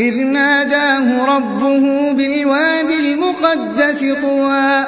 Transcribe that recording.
إذ ناداه ربه بالواد المقدس طوى